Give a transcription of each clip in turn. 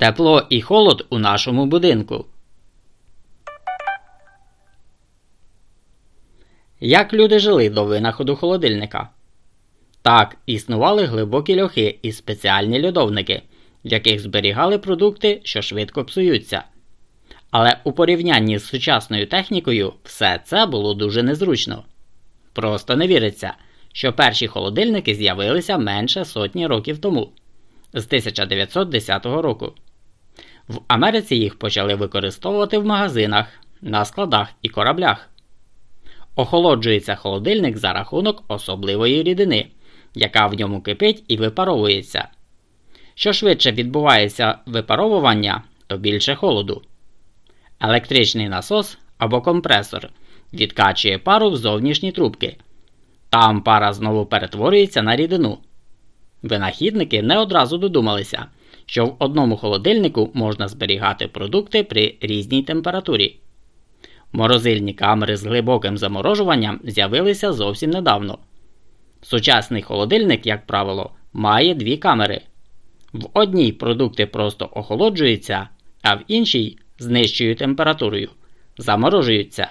Тепло і холод у нашому будинку. Як люди жили до винаходу холодильника? Так, існували глибокі льохи і спеціальні льодовники, в яких зберігали продукти, що швидко псуються. Але у порівнянні з сучасною технікою все це було дуже незручно. Просто не віриться, що перші холодильники з'явилися менше сотні років тому, з 1910 року. В Америці їх почали використовувати в магазинах, на складах і кораблях. Охолоджується холодильник за рахунок особливої рідини, яка в ньому кипить і випаровується. Що швидше відбувається випаровування, то більше холоду. Електричний насос або компресор відкачує пару в зовнішні трубки. Там пара знову перетворюється на рідину. Винахідники не одразу додумалися, що в одному холодильнику можна зберігати продукти при різній температурі. Морозильні камери з глибоким заморожуванням з'явилися зовсім недавно. Сучасний холодильник, як правило, має дві камери. В одній продукти просто охолоджуються, а в іншій з нижчою температурою заморожуються.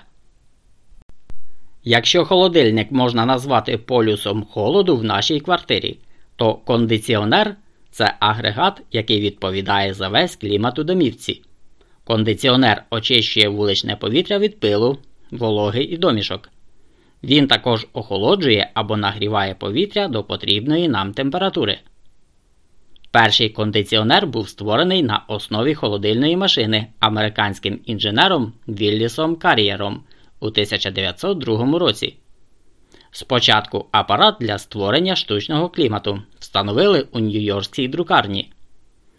Якщо холодильник можна назвати полюсом холоду в нашій квартирі, то кондиціонер це агрегат, який відповідає за весь клімат у домівці. Кондиціонер очищує вуличне повітря від пилу, вологи і домішок. Він також охолоджує або нагріває повітря до потрібної нам температури. Перший кондиціонер був створений на основі холодильної машини американським інженером Віллісом Кар'єром у 1902 році. Спочатку апарат для створення штучного клімату встановили у Нью-Йоркській друкарні.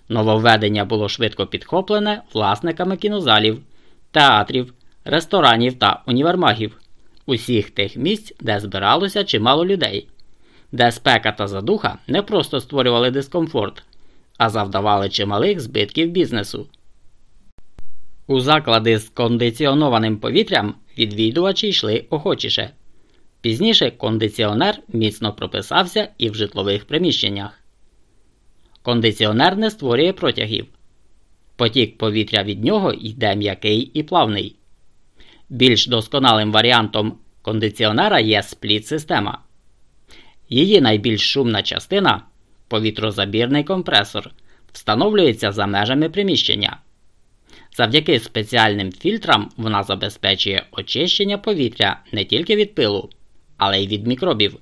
Нововведення було швидко підхоплене власниками кінозалів, театрів, ресторанів та універмагів, усіх тих місць, де збиралося чимало людей, де спека та задуха не просто створювали дискомфорт, а завдавали чималих збитків бізнесу. У заклади з кондиціонованим повітрям відвідувачі йшли охочіше. Пізніше кондиціонер міцно прописався і в житлових приміщеннях. Кондиціонер не створює протягів. Потік повітря від нього йде м'який і плавний. Більш досконалим варіантом кондиціонера є спліт-система. Її найбільш шумна частина повітрозабірний компресор, встановлюється за межами приміщення. Завдяки спеціальним фільтрам вона забезпечує очищення повітря не тільки від пилу, але й від мікробів.